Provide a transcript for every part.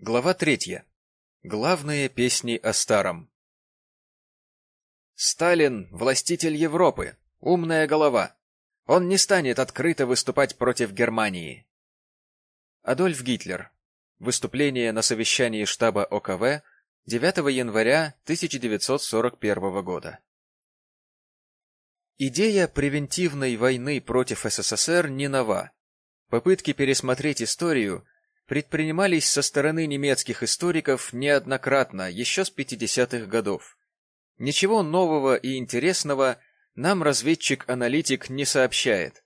Глава третья. Главные песни о старом. Сталин — властитель Европы, умная голова. Он не станет открыто выступать против Германии. Адольф Гитлер. Выступление на совещании штаба ОКВ 9 января 1941 года. Идея превентивной войны против СССР не нова. Попытки пересмотреть историю предпринимались со стороны немецких историков неоднократно, еще с 50-х годов. Ничего нового и интересного нам разведчик-аналитик не сообщает.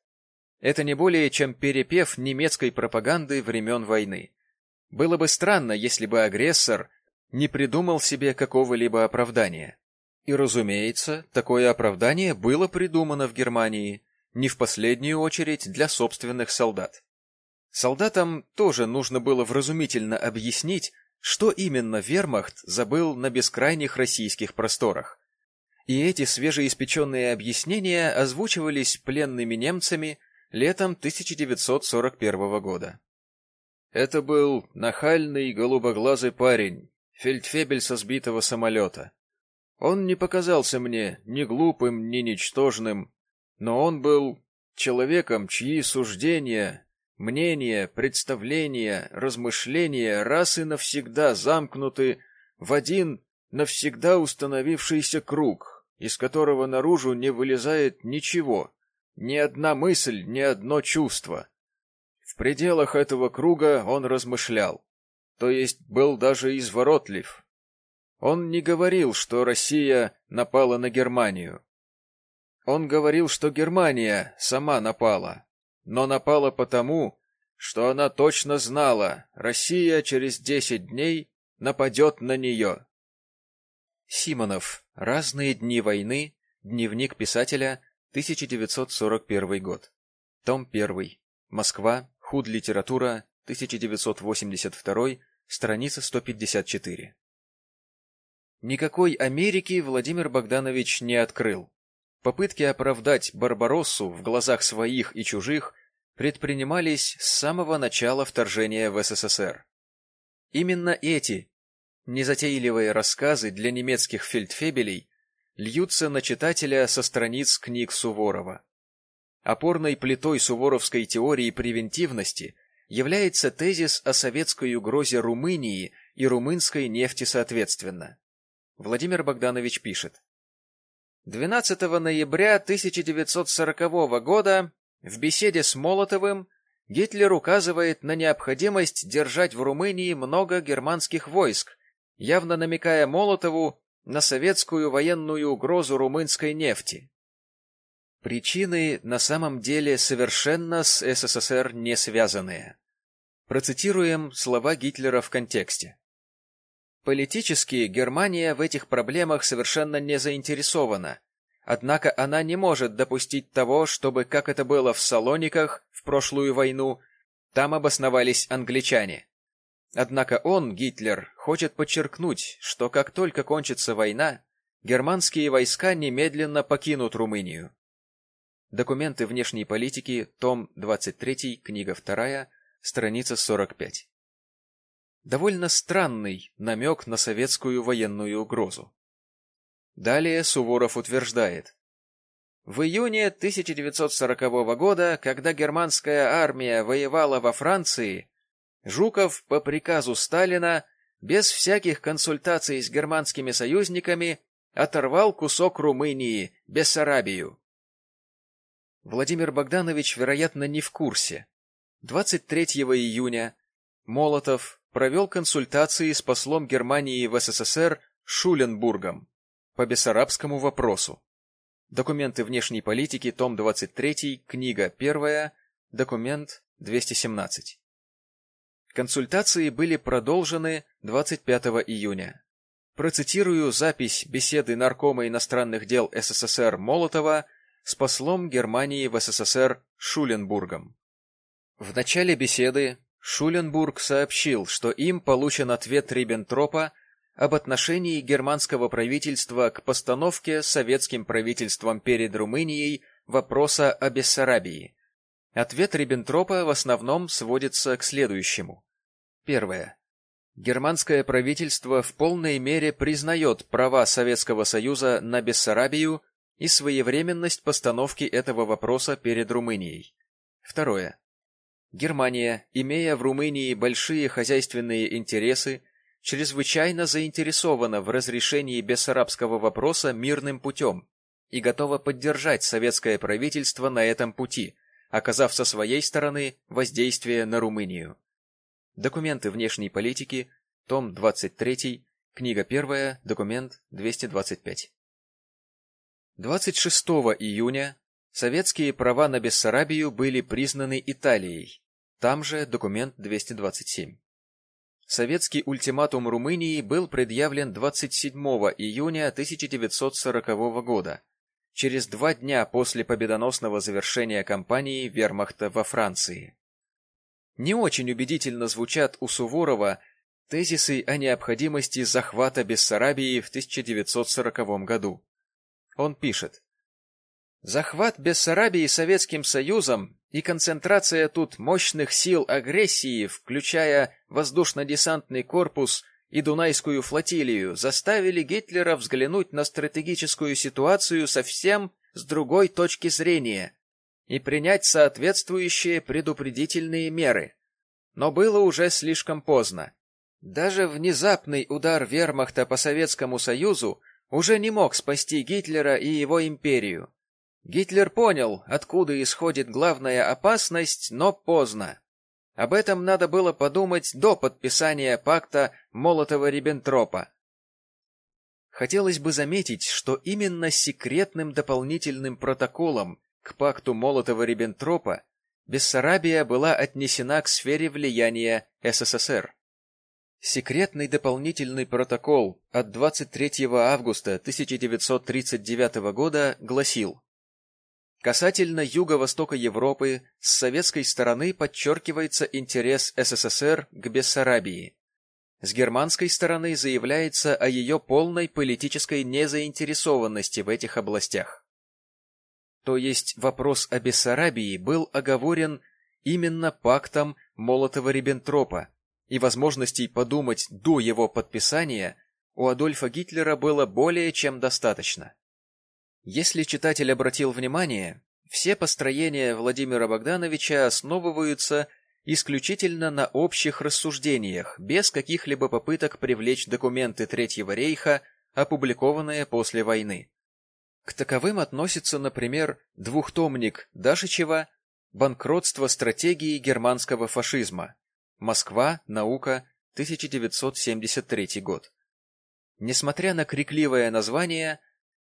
Это не более чем перепев немецкой пропаганды времен войны. Было бы странно, если бы агрессор не придумал себе какого-либо оправдания. И, разумеется, такое оправдание было придумано в Германии, не в последнюю очередь для собственных солдат. Солдатам тоже нужно было вразумительно объяснить, что именно вермахт забыл на бескрайних российских просторах. И эти свежеиспеченные объяснения озвучивались пленными немцами летом 1941 года. Это был нахальный голубоглазый парень, фельдфебель со сбитого самолета. Он не показался мне ни глупым, ни ничтожным, но он был человеком, чьи суждения Мнения, представления, размышления раз и навсегда замкнуты в один навсегда установившийся круг, из которого наружу не вылезает ничего, ни одна мысль, ни одно чувство. В пределах этого круга он размышлял, то есть был даже изворотлив. Он не говорил, что Россия напала на Германию. Он говорил, что Германия сама напала, но напала потому, что она точно знала, Россия через десять дней нападет на нее. Симонов. Разные дни войны. Дневник писателя. 1941 год. Том 1. Москва. Худ литература. 1982. Страница 154. Никакой Америки Владимир Богданович не открыл. Попытки оправдать Барбароссу в глазах своих и чужих предпринимались с самого начала вторжения в СССР. Именно эти незатейливые рассказы для немецких фельдфебелей льются на читателя со страниц книг Суворова. Опорной плитой суворовской теории превентивности является тезис о советской угрозе Румынии и румынской нефти соответственно. Владимир Богданович пишет. 12 ноября 1940 года в беседе с Молотовым Гитлер указывает на необходимость держать в Румынии много германских войск, явно намекая Молотову на советскую военную угрозу румынской нефти. Причины на самом деле совершенно с СССР не связанные. Процитируем слова Гитлера в контексте. Политически Германия в этих проблемах совершенно не заинтересована. Однако она не может допустить того, чтобы, как это было в Салониках в прошлую войну, там обосновались англичане. Однако он, Гитлер, хочет подчеркнуть, что как только кончится война, германские войска немедленно покинут Румынию. Документы внешней политики, том 23, книга 2, страница 45 довольно странный намек на советскую военную угрозу. Далее Суворов утверждает. В июне 1940 года, когда германская армия воевала во Франции, Жуков по приказу Сталина без всяких консультаций с германскими союзниками оторвал кусок Румынии, Бессарабию. Владимир Богданович, вероятно, не в курсе. 23 июня Молотов провел консультации с послом Германии в СССР Шуленбургом по бессарабскому вопросу. Документы внешней политики, том 23, книга 1, документ 217. Консультации были продолжены 25 июня. Процитирую запись беседы наркома иностранных дел СССР Молотова с послом Германии в СССР Шуленбургом. В начале беседы Шуленбург сообщил, что им получен ответ Риббентропа об отношении германского правительства к постановке советским правительством перед Румынией вопроса о Бессарабии. Ответ Риббентропа в основном сводится к следующему. Первое. Германское правительство в полной мере признает права Советского Союза на Бессарабию и своевременность постановки этого вопроса перед Румынией. Второе. Германия, имея в Румынии большие хозяйственные интересы, чрезвычайно заинтересована в разрешении бессарабского вопроса мирным путем и готова поддержать советское правительство на этом пути, оказав со своей стороны воздействие на Румынию. Документы внешней политики, том 23, книга 1, документ 225. 26 июня советские права на Бессарабию были признаны Италией, там же документ 227. Советский ультиматум Румынии был предъявлен 27 июня 1940 года, через два дня после победоносного завершения кампании вермахта во Франции. Не очень убедительно звучат у Суворова тезисы о необходимости захвата Бессарабии в 1940 году. Он пишет, Захват Бессарабии Советским Союзом и концентрация тут мощных сил агрессии, включая воздушно-десантный корпус и Дунайскую флотилию, заставили Гитлера взглянуть на стратегическую ситуацию совсем с другой точки зрения и принять соответствующие предупредительные меры. Но было уже слишком поздно. Даже внезапный удар вермахта по Советскому Союзу уже не мог спасти Гитлера и его империю. Гитлер понял, откуда исходит главная опасность, но поздно. Об этом надо было подумать до подписания пакта Молотова-Риббентропа. Хотелось бы заметить, что именно секретным дополнительным протоколом к пакту Молотова-Риббентропа Бессарабия была отнесена к сфере влияния СССР. Секретный дополнительный протокол от 23 августа 1939 года гласил Касательно юго-востока Европы, с советской стороны подчеркивается интерес СССР к Бессарабии. С германской стороны заявляется о ее полной политической незаинтересованности в этих областях. То есть вопрос о Бессарабии был оговорен именно пактом Молотова-Риббентропа, и возможностей подумать до его подписания у Адольфа Гитлера было более чем достаточно. Если читатель обратил внимание, все построения Владимира Богдановича основываются исключительно на общих рассуждениях, без каких-либо попыток привлечь документы Третьего рейха, опубликованные после войны. К таковым относится, например, двухтомник Дашичева «Банкротство стратегии германского фашизма. Москва. Наука. 1973 год». Несмотря на крикливое название,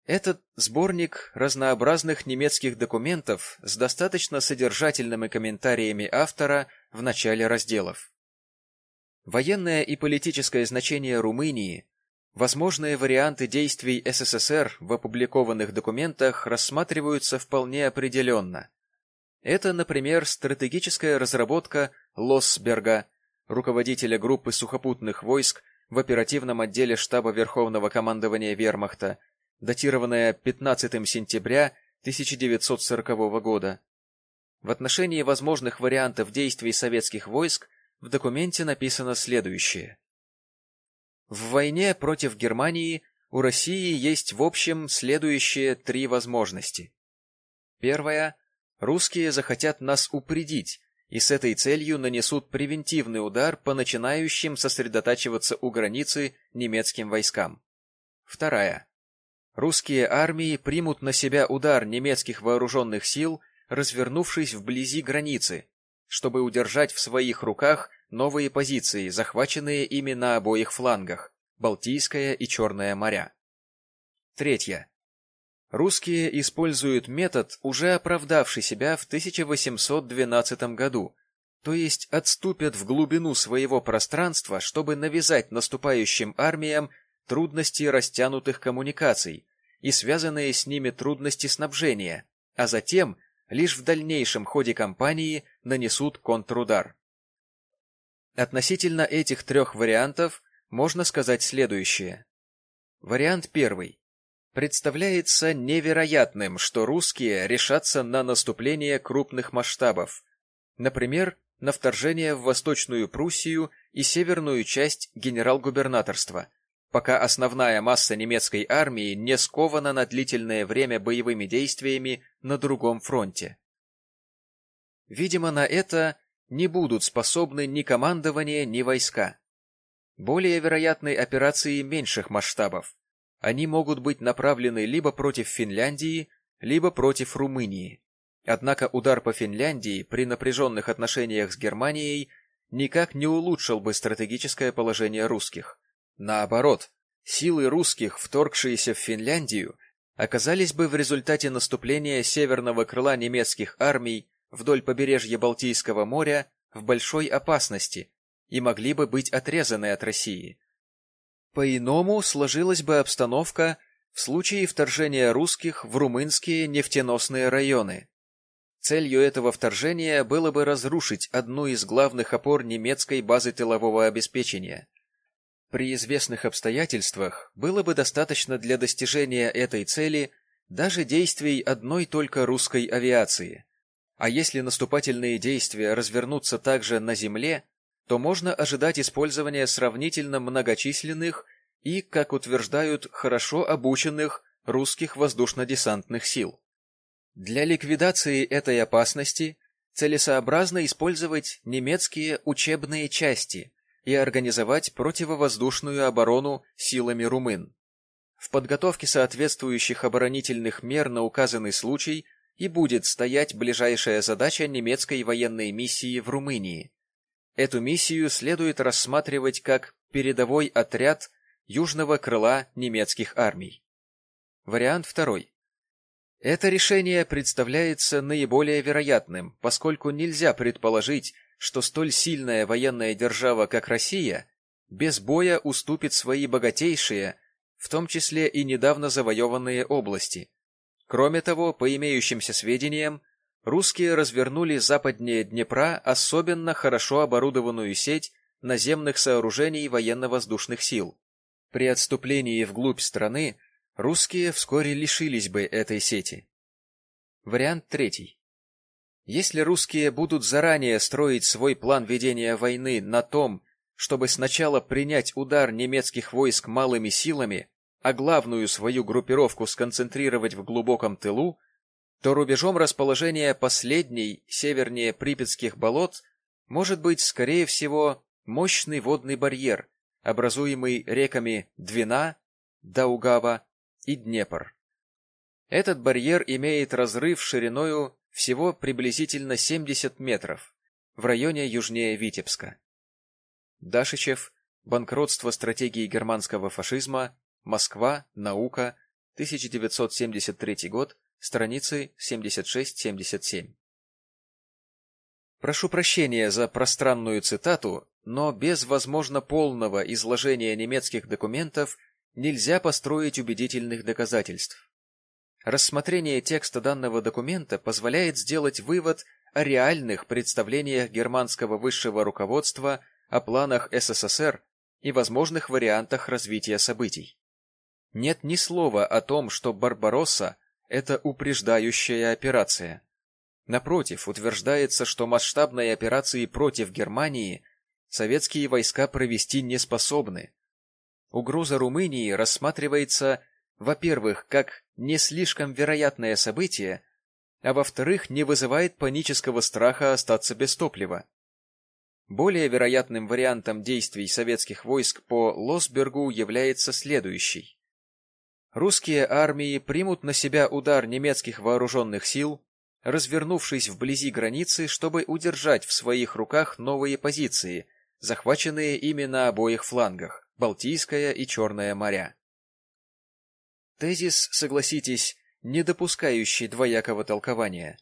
этот сборник разнообразных немецких документов с достаточно содержательными комментариями автора в начале разделов. Военное и политическое значение Румынии, возможные варианты действий СССР в опубликованных документах рассматриваются вполне определенно. Это, например, стратегическая разработка Лосберга, руководителя группы сухопутных войск в оперативном отделе штаба Верховного командования Вермахта, датированная 15 сентября 1940 года. В отношении возможных вариантов действий советских войск в документе написано следующее. В войне против Германии у России есть в общем следующие три возможности. Первая. Русские захотят нас упредить и с этой целью нанесут превентивный удар по начинающим сосредотачиваться у границы немецким войскам. Вторая. Русские армии примут на себя удар немецких вооруженных сил, развернувшись вблизи границы, чтобы удержать в своих руках новые позиции, захваченные ими на обоих флангах – Балтийское и Черное моря. Третье. Русские используют метод, уже оправдавший себя в 1812 году, то есть отступят в глубину своего пространства, чтобы навязать наступающим армиям трудности растянутых коммуникаций и связанные с ними трудности снабжения, а затем лишь в дальнейшем ходе кампании нанесут контрудар. Относительно этих трех вариантов можно сказать следующее. Вариант первый. Представляется невероятным, что русские решатся на наступление крупных масштабов, например, на вторжение в Восточную Пруссию и северную часть генерал-губернаторства, пока основная масса немецкой армии не скована на длительное время боевыми действиями на другом фронте. Видимо, на это не будут способны ни командование, ни войска. Более вероятны операции меньших масштабов. Они могут быть направлены либо против Финляндии, либо против Румынии. Однако удар по Финляндии при напряженных отношениях с Германией никак не улучшил бы стратегическое положение русских. Наоборот, силы русских, вторгшиеся в Финляндию, оказались бы в результате наступления северного крыла немецких армий вдоль побережья Балтийского моря в большой опасности и могли бы быть отрезаны от России. По-иному сложилась бы обстановка в случае вторжения русских в румынские нефтеносные районы. Целью этого вторжения было бы разрушить одну из главных опор немецкой базы тылового обеспечения. При известных обстоятельствах было бы достаточно для достижения этой цели даже действий одной только русской авиации. А если наступательные действия развернутся также на земле, то можно ожидать использования сравнительно многочисленных и, как утверждают, хорошо обученных русских воздушно-десантных сил. Для ликвидации этой опасности целесообразно использовать немецкие учебные части и организовать противовоздушную оборону силами румын. В подготовке соответствующих оборонительных мер на указанный случай и будет стоять ближайшая задача немецкой военной миссии в Румынии. Эту миссию следует рассматривать как передовой отряд южного крыла немецких армий. Вариант второй. Это решение представляется наиболее вероятным, поскольку нельзя предположить, что столь сильная военная держава, как Россия, без боя уступит свои богатейшие, в том числе и недавно завоеванные области. Кроме того, по имеющимся сведениям, русские развернули западнее Днепра особенно хорошо оборудованную сеть наземных сооружений военно-воздушных сил. При отступлении вглубь страны русские вскоре лишились бы этой сети. Вариант третий. Если русские будут заранее строить свой план ведения войны на том, чтобы сначала принять удар немецких войск малыми силами, а главную свою группировку сконцентрировать в глубоком тылу, то рубежом расположения последней, севернее Припятских болот, может быть, скорее всего, мощный водный барьер, образуемый реками Двина, Даугава и Днепр. Этот барьер имеет разрыв шириною всего приблизительно 70 метров в районе южнее Витебска. Дашичев «Банкротство стратегии германского фашизма. Москва. Наука. 1973 год. Страницы 76-77». Прошу прощения за пространную цитату, но без, возможно, полного изложения немецких документов нельзя построить убедительных доказательств. Рассмотрение текста данного документа позволяет сделать вывод о реальных представлениях германского высшего руководства о планах СССР и возможных вариантах развития событий. Нет ни слова о том, что «Барбаросса» — это упреждающая операция. Напротив, утверждается, что масштабной операции против Германии советские войска провести не способны, Угроза Румынии рассматривается, во-первых, как не слишком вероятное событие, а во-вторых, не вызывает панического страха остаться без топлива. Более вероятным вариантом действий советских войск по Лосбергу является следующий. Русские армии примут на себя удар немецких вооруженных сил, развернувшись вблизи границы, чтобы удержать в своих руках новые позиции, захваченные ими на обоих флангах. Балтийское и Черное моря. Тезис, согласитесь, не допускающий двоякого толкования.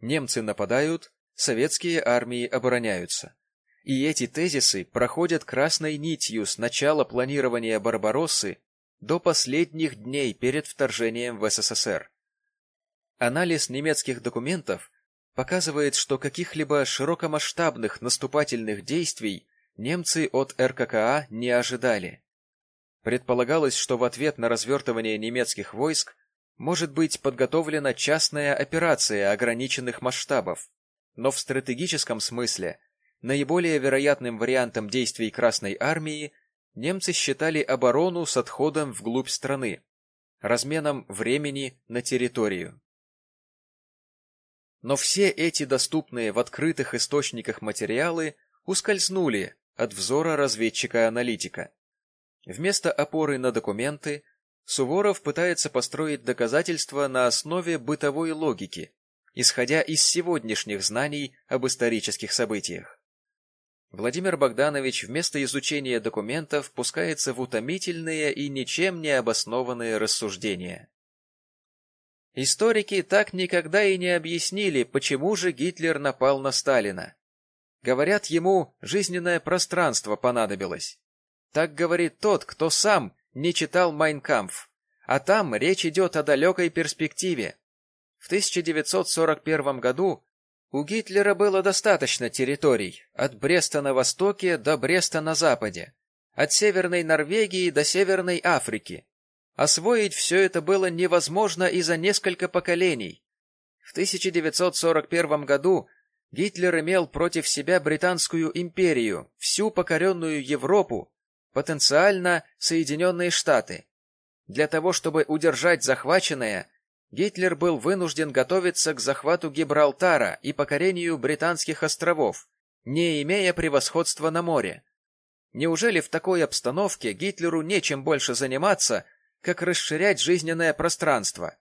Немцы нападают, советские армии обороняются. И эти тезисы проходят красной нитью с начала планирования Барбароссы до последних дней перед вторжением в СССР. Анализ немецких документов показывает, что каких-либо широкомасштабных наступательных действий немцы от РККА не ожидали. Предполагалось, что в ответ на развертывание немецких войск может быть подготовлена частная операция ограниченных масштабов, но в стратегическом смысле наиболее вероятным вариантом действий Красной Армии немцы считали оборону с отходом вглубь страны, разменом времени на территорию. Но все эти доступные в открытых источниках материалы ускользнули от взора разведчика-аналитика. Вместо опоры на документы Суворов пытается построить доказательства на основе бытовой логики, исходя из сегодняшних знаний об исторических событиях. Владимир Богданович вместо изучения документов пускается в утомительные и ничем не обоснованные рассуждения. Историки так никогда и не объяснили, почему же Гитлер напал на Сталина. Говорят, ему жизненное пространство понадобилось. Так говорит тот, кто сам не читал «Майнкампф», а там речь идет о далекой перспективе. В 1941 году у Гитлера было достаточно территорий, от Бреста на востоке до Бреста на западе, от Северной Норвегии до Северной Африки. Освоить все это было невозможно и за несколько поколений. В 1941 году Гитлер имел против себя Британскую империю, всю покоренную Европу, потенциально Соединенные Штаты. Для того, чтобы удержать захваченное, Гитлер был вынужден готовиться к захвату Гибралтара и покорению британских островов, не имея превосходства на море. Неужели в такой обстановке Гитлеру нечем больше заниматься, как расширять жизненное пространство?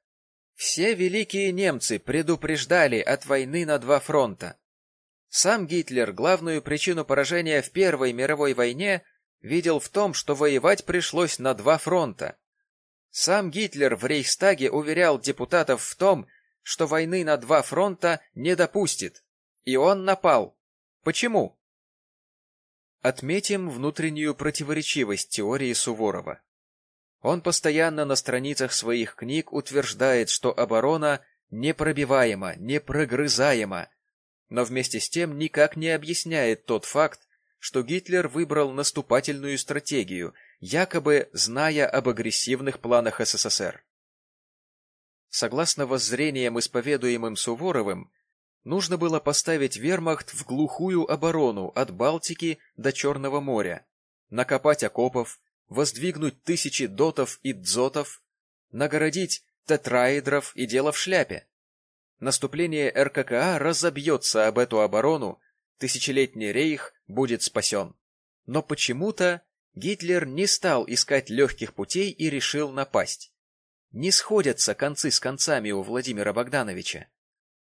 Все великие немцы предупреждали от войны на два фронта. Сам Гитлер главную причину поражения в Первой мировой войне видел в том, что воевать пришлось на два фронта. Сам Гитлер в Рейхстаге уверял депутатов в том, что войны на два фронта не допустит. И он напал. Почему? Отметим внутреннюю противоречивость теории Суворова. Он постоянно на страницах своих книг утверждает, что оборона непробиваема, непрогрызаема, но вместе с тем никак не объясняет тот факт, что Гитлер выбрал наступательную стратегию – якобы зная об агрессивных планах СССР. Согласно воззрениям, исповедуемым Суворовым, нужно было поставить вермахт в глухую оборону от Балтики до Черного моря, накопать окопов, воздвигнуть тысячи дотов и дзотов, нагородить тетраэдров и дело в шляпе. Наступление РККА разобьется об эту оборону, тысячелетний рейх будет спасен. Но почему-то Гитлер не стал искать легких путей и решил напасть. Не сходятся концы с концами у Владимира Богдановича.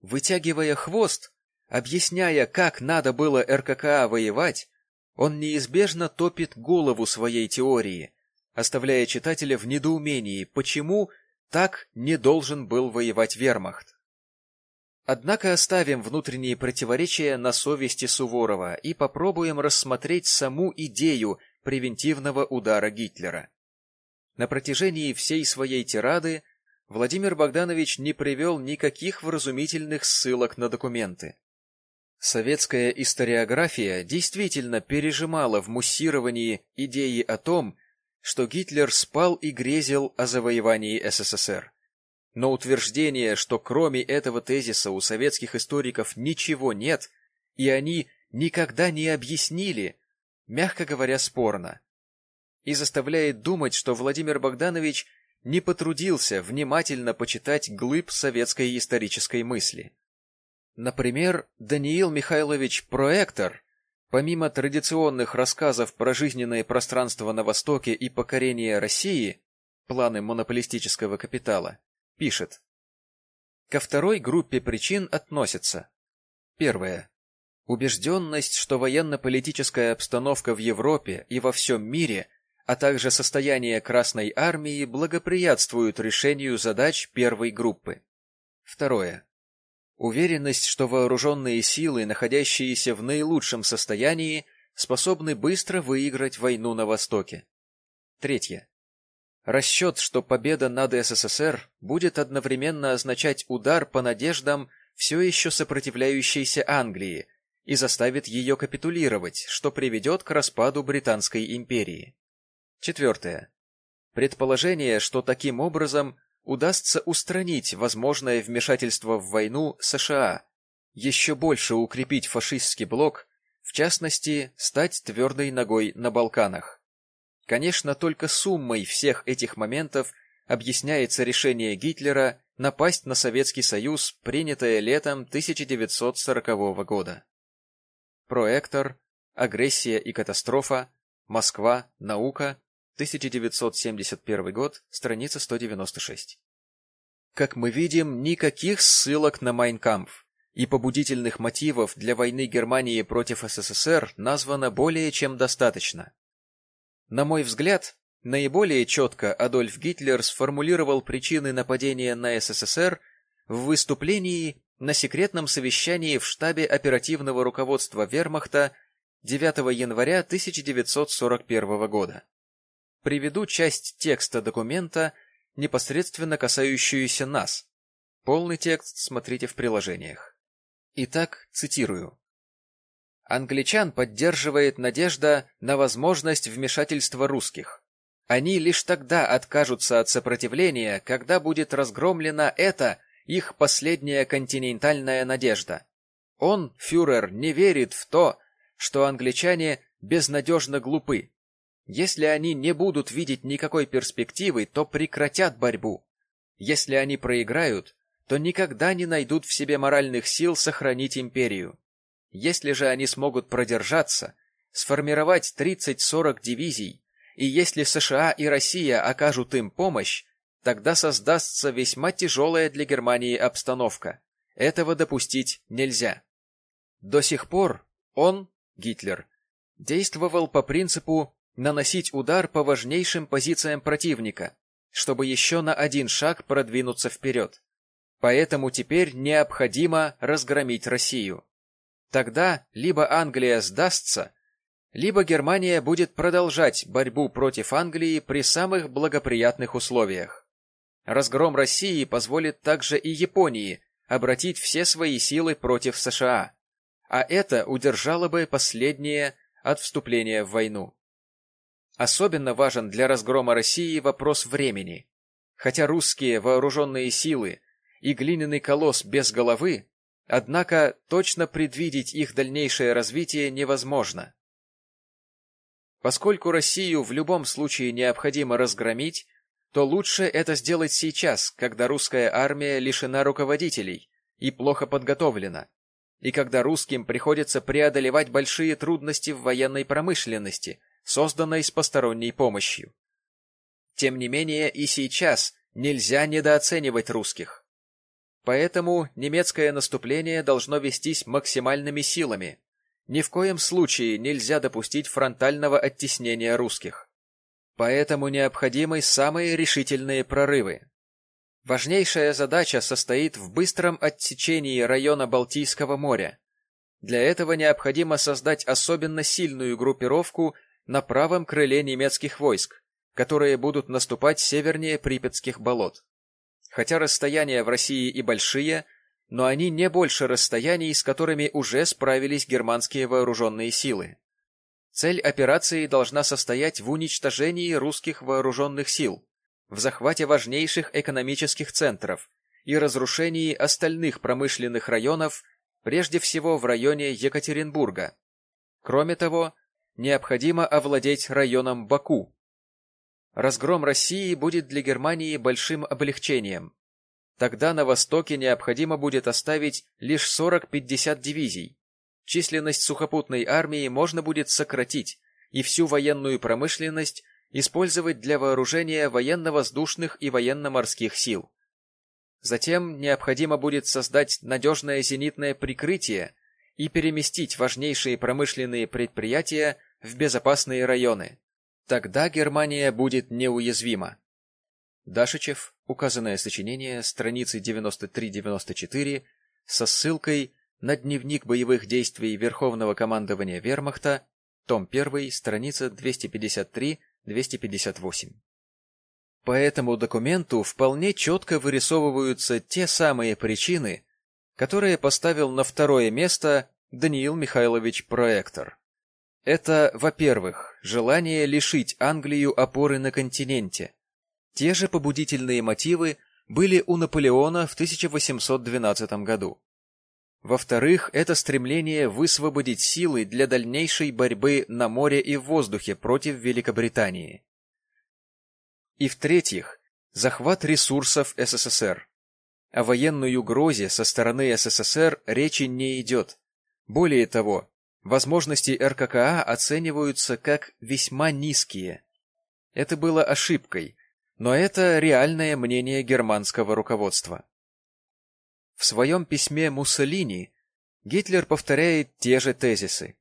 Вытягивая хвост, объясняя, как надо было РККА воевать, он неизбежно топит голову своей теории, оставляя читателя в недоумении, почему так не должен был воевать вермахт. Однако оставим внутренние противоречия на совести Суворова и попробуем рассмотреть саму идею превентивного удара Гитлера. На протяжении всей своей тирады Владимир Богданович не привел никаких вразумительных ссылок на документы. Советская историография действительно пережимала в муссировании идеи о том, что Гитлер спал и грезил о завоевании СССР. Но утверждение, что кроме этого тезиса у советских историков ничего нет, и они никогда не объяснили, мягко говоря, спорно, и заставляет думать, что Владимир Богданович не потрудился внимательно почитать глыб советской исторической мысли. Например, Даниил Михайлович Проектор, помимо традиционных рассказов про жизненное пространство на Востоке и покорение России, планы монополистического капитала, пишет. Ко второй группе причин относятся. Первое. Убежденность, что военно-политическая обстановка в Европе и во всем мире, а также состояние Красной Армии благоприятствуют решению задач первой группы. Второе. Уверенность, что вооруженные силы, находящиеся в наилучшем состоянии, способны быстро выиграть войну на Востоке. Третье. Расчет, что победа над СССР будет одновременно означать удар по надеждам все еще сопротивляющейся Англии, и заставит ее капитулировать, что приведет к распаду Британской империи. Четвертое. Предположение, что таким образом удастся устранить возможное вмешательство в войну США, еще больше укрепить фашистский блок, в частности, стать твердой ногой на Балканах. Конечно, только суммой всех этих моментов объясняется решение Гитлера напасть на Советский Союз, принятое летом 1940 года. Проектор, агрессия и катастрофа, Москва, наука, 1971 год, страница 196. Как мы видим, никаких ссылок на Майнкампф и побудительных мотивов для войны Германии против СССР названо более чем достаточно. На мой взгляд, наиболее четко Адольф Гитлер сформулировал причины нападения на СССР в выступлении на секретном совещании в штабе оперативного руководства Вермахта 9 января 1941 года. Приведу часть текста документа, непосредственно касающуюся нас. Полный текст смотрите в приложениях. Итак, цитирую. Англичан поддерживает надежда на возможность вмешательства русских. Они лишь тогда откажутся от сопротивления, когда будет разгромлена эта их последняя континентальная надежда. Он, фюрер, не верит в то, что англичане безнадежно глупы. Если они не будут видеть никакой перспективы, то прекратят борьбу. Если они проиграют, то никогда не найдут в себе моральных сил сохранить империю. Если же они смогут продержаться, сформировать 30-40 дивизий, и если США и Россия окажут им помощь, тогда создастся весьма тяжелая для Германии обстановка. Этого допустить нельзя. До сих пор он, Гитлер, действовал по принципу наносить удар по важнейшим позициям противника, чтобы еще на один шаг продвинуться вперед. Поэтому теперь необходимо разгромить Россию. Тогда либо Англия сдастся, либо Германия будет продолжать борьбу против Англии при самых благоприятных условиях. Разгром России позволит также и Японии обратить все свои силы против США, а это удержало бы последнее от вступления в войну. Особенно важен для разгрома России вопрос времени. Хотя русские вооруженные силы и глиняный колосс без головы, однако точно предвидеть их дальнейшее развитие невозможно. Поскольку Россию в любом случае необходимо разгромить, то лучше это сделать сейчас, когда русская армия лишена руководителей и плохо подготовлена, и когда русским приходится преодолевать большие трудности в военной промышленности – созданной с посторонней помощью. Тем не менее, и сейчас нельзя недооценивать русских. Поэтому немецкое наступление должно вестись максимальными силами. Ни в коем случае нельзя допустить фронтального оттеснения русских. Поэтому необходимы самые решительные прорывы. Важнейшая задача состоит в быстром отсечении района Балтийского моря. Для этого необходимо создать особенно сильную группировку на правом крыле немецких войск, которые будут наступать севернее Припятских болот. Хотя расстояния в России и большие, но они не больше расстояний, с которыми уже справились германские вооруженные силы. Цель операции должна состоять в уничтожении русских вооруженных сил, в захвате важнейших экономических центров и разрушении остальных промышленных районов, прежде всего в районе Екатеринбурга. Кроме того, необходимо овладеть районом Баку. Разгром России будет для Германии большим облегчением. Тогда на востоке необходимо будет оставить лишь 40-50 дивизий. Численность сухопутной армии можно будет сократить и всю военную промышленность использовать для вооружения военно-воздушных и военно-морских сил. Затем необходимо будет создать надежное зенитное прикрытие и переместить важнейшие промышленные предприятия в безопасные районы. Тогда Германия будет неуязвима. Дашичев, указанное сочинение, страницы 93-94, со ссылкой на дневник боевых действий Верховного командования Вермахта, том 1, страница 253-258. По этому документу вполне четко вырисовываются те самые причины, которые поставил на второе место Даниил Михайлович Проектор. Это, во-первых, желание лишить Англию опоры на континенте. Те же побудительные мотивы были у Наполеона в 1812 году. Во-вторых, это стремление высвободить силы для дальнейшей борьбы на море и в воздухе против Великобритании. И в-третьих, захват ресурсов СССР. О военной угрозе со стороны СССР речи не идет. Более того, возможности РККА оцениваются как весьма низкие. Это было ошибкой, но это реальное мнение германского руководства. В своем письме Муссолини Гитлер повторяет те же тезисы.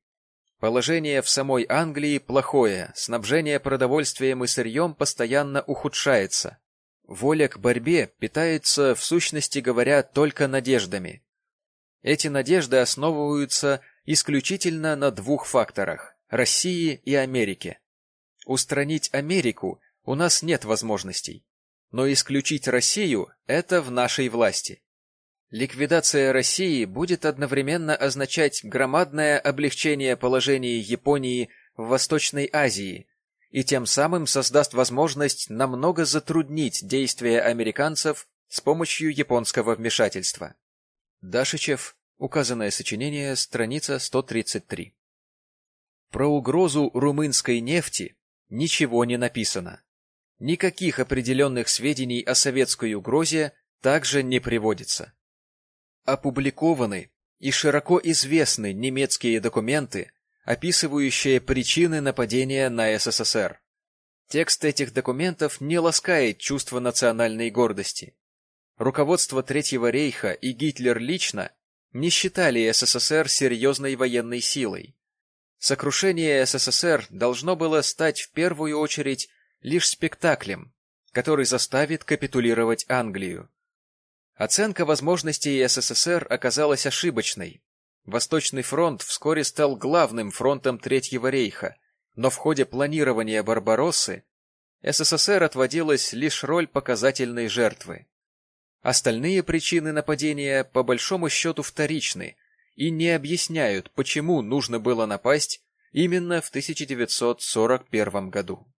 Положение в самой Англии плохое, снабжение продовольствием и сырьем постоянно ухудшается. Воля к борьбе питается, в сущности говоря, только надеждами. Эти надежды основываются исключительно на двух факторах – России и Америке. Устранить Америку у нас нет возможностей, но исключить Россию – это в нашей власти. Ликвидация России будет одновременно означать громадное облегчение положения Японии в Восточной Азии и тем самым создаст возможность намного затруднить действия американцев с помощью японского вмешательства. Дашичев, указанное сочинение, страница 133. Про угрозу румынской нефти ничего не написано. Никаких определенных сведений о советской угрозе также не приводится. Опубликованы и широко известны немецкие документы, описывающие причины нападения на СССР. Текст этих документов не ласкает чувство национальной гордости. Руководство Третьего рейха и Гитлер лично не считали СССР серьезной военной силой. Сокрушение СССР должно было стать в первую очередь лишь спектаклем, который заставит капитулировать Англию. Оценка возможностей СССР оказалась ошибочной. Восточный фронт вскоре стал главным фронтом Третьего рейха, но в ходе планирования Барбароссы СССР отводилась лишь роль показательной жертвы. Остальные причины нападения по большому счету вторичны и не объясняют, почему нужно было напасть именно в 1941 году.